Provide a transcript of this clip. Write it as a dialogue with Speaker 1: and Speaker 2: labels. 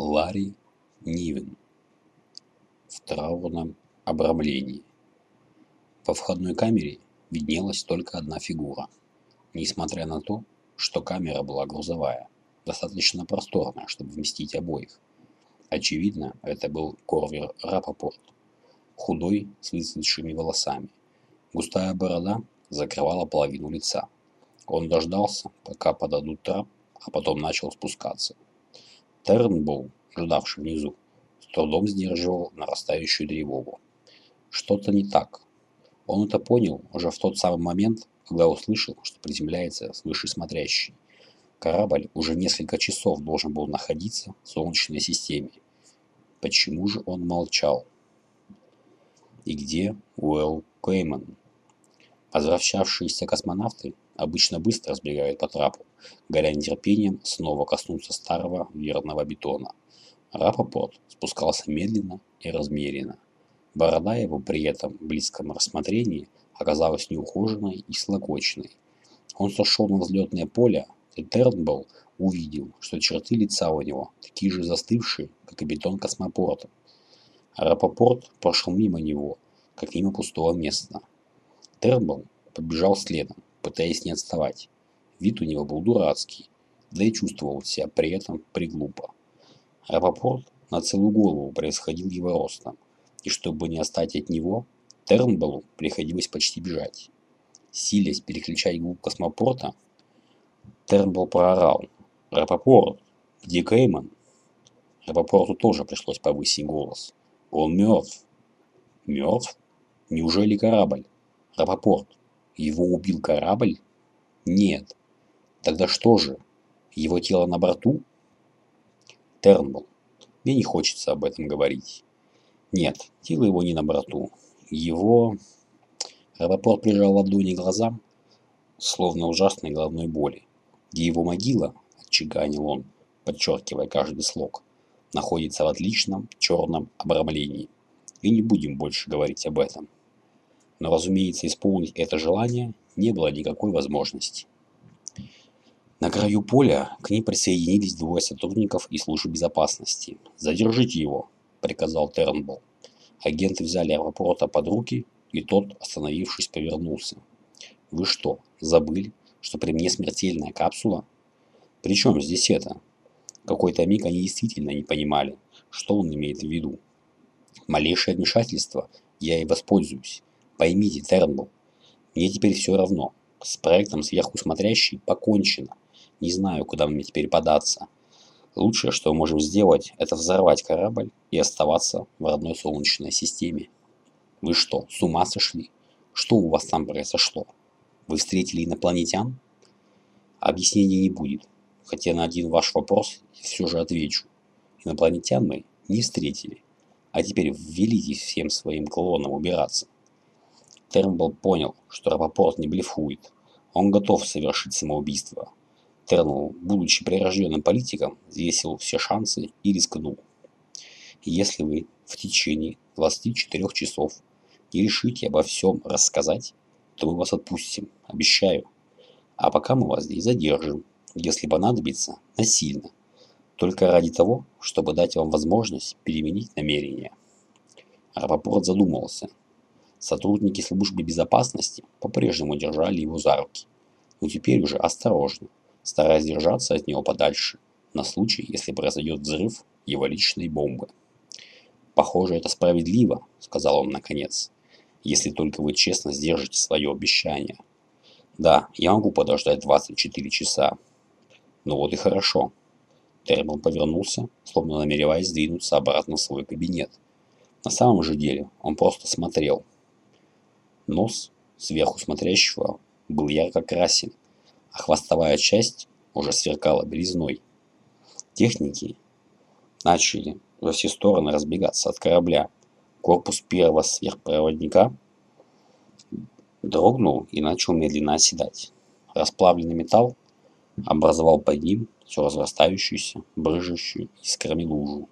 Speaker 1: Ларри Нивен в траурном обрамлении. Во входной камере виднелась только одна фигура. Несмотря на то, что камера была грузовая, достаточно просторная, чтобы вместить обоих. Очевидно, это был Корвер Рапопорт, худой, с выцветшими волосами. Густая борода закрывала половину лица. Он дождался, пока подадут трап, а потом начал спускаться. Тернбоу, ждавший внизу, с трудом сдерживал нарастающую тревогу. Что-то не так. Он это понял уже в тот самый момент, когда услышал, что приземляется свыше смотрящий. Корабль уже несколько часов должен был находиться в Солнечной системе. Почему же он молчал? И где Уэлл Кейман? Возвращавшиеся космонавты обычно быстро сбегают по трапу, горя нетерпением снова коснуться старого верного бетона. Рапопорт спускался медленно и размеренно. Борода его при этом близком рассмотрении оказалась неухоженной и слокоченной. Он сошел на взлетное поле, и Тернболл увидел, что черты лица у него такие же застывшие, как и бетон космопорта. Рапопорт прошел мимо него, как мимо пустого места. Тернболл побежал следом, пытаясь не отставать. Вид у него был дурацкий, да и чувствовал себя при этом приглупо. Рапопорт на целую голову происходил его ростом, и чтобы не отстать от него, Тернбеллу приходилось почти бежать. Силясь переключать губ космопорта, Тернбелл проорал. «Рапопорт! Где Кейман?» Рапопорту тоже пришлось повысить голос. «Он мертв!» «Мертв? Неужели корабль?» «Рапопорт, его убил корабль? Нет. Тогда что же? Его тело на борту? Тернбул. Мне не хочется об этом говорить. Нет, тело его не на борту. Его... Рапопорт прижал ладони к глазам, словно ужасной головной боли. Где его могила, отчеганил он, подчеркивая каждый слог, находится в отличном черном обрамлении. И не будем больше говорить об этом но, разумеется, исполнить это желание не было никакой возможности. На краю поля к ним присоединились двое сотрудников из службы безопасности. «Задержите его», – приказал Тернболл. Агенты взяли аэропорта под руки, и тот, остановившись, повернулся. «Вы что, забыли, что при мне смертельная капсула?» «При чем здесь это?» Какой-то миг они действительно не понимали, что он имеет в виду. Малейшее вмешательство, я и воспользуюсь. Поймите, Тернбул, мне теперь все равно. С проектом сверху смотрящий покончено. Не знаю, куда мне теперь податься. Лучшее, что мы можем сделать, это взорвать корабль и оставаться в родной Солнечной системе. Вы что, с ума сошли? Что у вас там произошло? Вы встретили инопланетян? Объяснений не будет, хотя на один ваш вопрос я все же отвечу. Инопланетян мы не встретили. А теперь велите всем своим клонам убираться. Тернбелл понял, что Рапопорт не блефует. Он готов совершить самоубийство. Тернбелл, будучи прирожденным политиком, взвесил все шансы и рискнул. Если вы в течение 24 часов не решите обо всем рассказать, то мы вас отпустим, обещаю. А пока мы вас здесь задержим, если понадобится, насильно. Только ради того, чтобы дать вам возможность переменить намерение. Рапопорт задумался – Сотрудники службы безопасности по-прежнему держали его за руки, но теперь уже осторожно, стараясь держаться от него подальше, на случай, если произойдет взрыв его личной бомбы. «Похоже, это справедливо», — сказал он наконец, «если только вы честно сдержите свое обещание». «Да, я могу подождать 24 часа». «Ну вот и хорошо». Термин повернулся, словно намереваясь двинуться обратно в свой кабинет. На самом же деле он просто смотрел, Нос сверху смотрящего был ярко красен, а хвостовая часть уже сверкала белизной. Техники начали во все стороны разбегаться от корабля. Корпус первого сверхпроводника дрогнул и начал медленно оседать. Расплавленный металл образовал под ним все разрастающуюся, брыжущую искрами лужу.